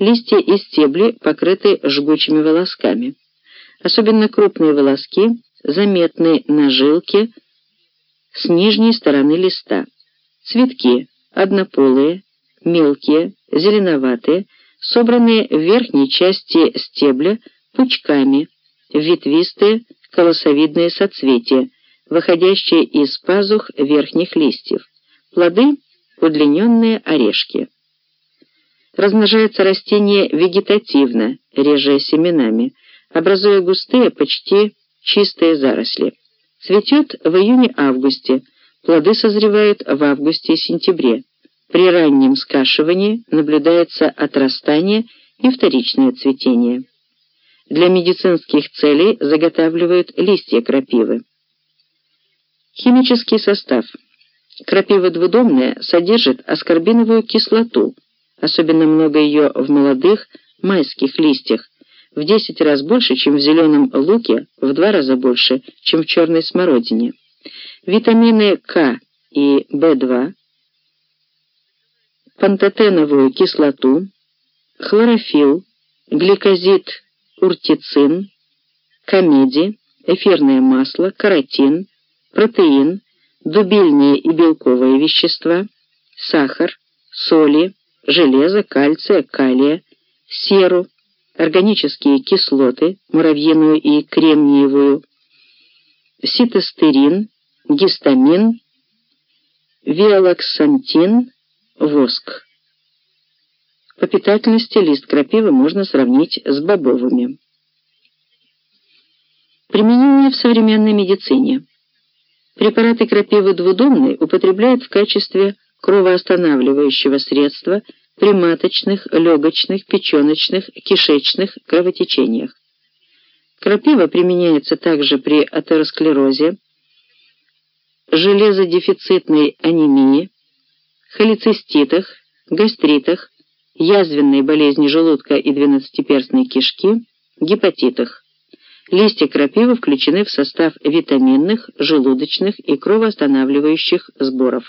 листья и стебли покрыты жгучими волосками. Особенно крупные волоски заметны на жилке с нижней стороны листа. Цветки однополые, мелкие, зеленоватые, собранные в верхней части стебля пучками, ветвистые, колосовидные соцветия, выходящие из пазух верхних листьев. Плоды – удлиненные орешки. Размножается растение вегетативно, реже семенами, образуя густые, почти чистые заросли. Цветет в июне-августе, плоды созревают в августе и сентябре. При раннем скашивании наблюдается отрастание и вторичное цветение. Для медицинских целей заготавливают листья крапивы. Химический состав. Крапива двудомная содержит аскорбиновую кислоту, особенно много ее в молодых майских листьях, в 10 раз больше, чем в зеленом луке, в два раза больше, чем в черной смородине. Витамины К и В2, пантотеновую кислоту, хлорофилл, гликозид уртицин, комеди, эфирное масло, каротин, протеин, дубильные и белковые вещества, сахар, соли, железо, кальция, калия, серу, органические кислоты, муравьиную и кремниевую, ситостерин, гистамин, виолоксантин, воск. По питательности лист крапивы можно сравнить с бобовыми. Применение в современной медицине. Препараты крапивы двудомной употребляют в качестве кровоостанавливающего средства при маточных, легочных, печеночных, кишечных кровотечениях. Крапива применяется также при атеросклерозе, железодефицитной анемии, холециститах, гастритах, язвенной болезни желудка и двенадцатиперстной кишки, гепатитах. Листья крапивы включены в состав витаминных, желудочных и кровоостанавливающих сборов.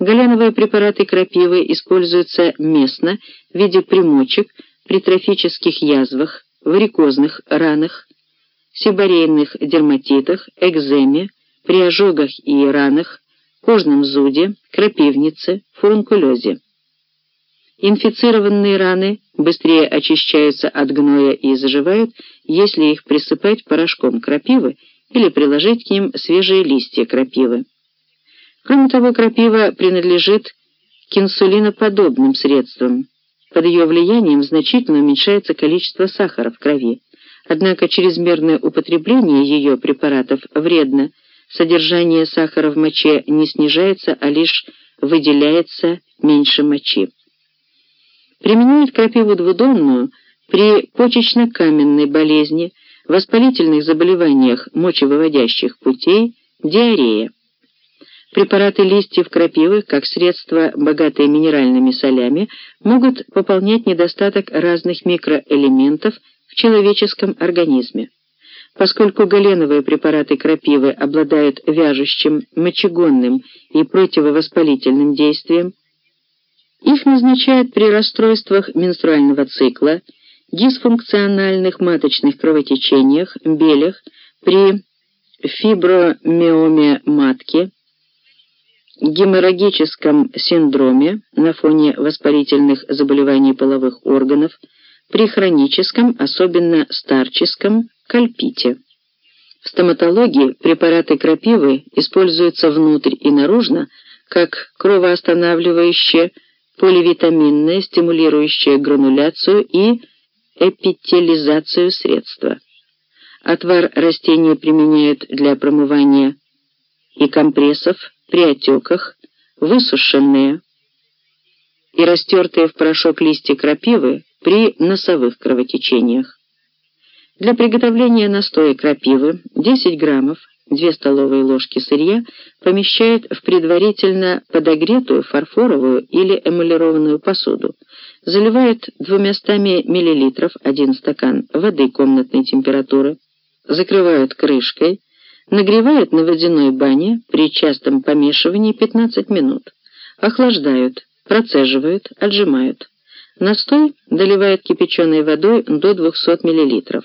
Галеновые препараты крапивы используются местно в виде примочек при трофических язвах, варикозных ранах, сибарейных дерматитах, экземе, при ожогах и ранах, кожном зуде, крапивнице, фурункулезе. Инфицированные раны быстрее очищаются от гноя и заживают, если их присыпать порошком крапивы или приложить к ним свежие листья крапивы. Кроме того, крапива принадлежит к инсулиноподобным средствам. Под ее влиянием значительно уменьшается количество сахара в крови. Однако чрезмерное употребление ее препаратов вредно. Содержание сахара в моче не снижается, а лишь выделяется меньше мочи. Применяют крапиву двудомную при почечно-каменной болезни, воспалительных заболеваниях мочевыводящих путей, диарее. Препараты листьев крапивы, как средство, богатые минеральными солями, могут пополнять недостаток разных микроэлементов в человеческом организме. Поскольку галеновые препараты крапивы обладают вяжущим, мочегонным и противовоспалительным действием, их назначают при расстройствах менструального цикла, дисфункциональных маточных кровотечениях, белях, при фибромиоме матки, геморрагическом синдроме на фоне воспалительных заболеваний половых органов, при хроническом, особенно старческом, кальпите. В стоматологии препараты крапивы используются внутрь и наружно как кровоостанавливающее, поливитаминное, стимулирующее грануляцию и эпителизацию средства. Отвар растения применяют для промывания и компрессов при отеках, высушенные и растертые в порошок листья крапивы при носовых кровотечениях. Для приготовления настоя крапивы 10 граммов 2 столовые ложки сырья помещают в предварительно подогретую фарфоровую или эмалированную посуду, заливают 200 мл 1 стакан воды комнатной температуры, закрывают крышкой, нагревают на водяной бане при частом помешивании 15 минут, охлаждают, процеживают, отжимают. Настой доливают кипяченой водой до 200 мл.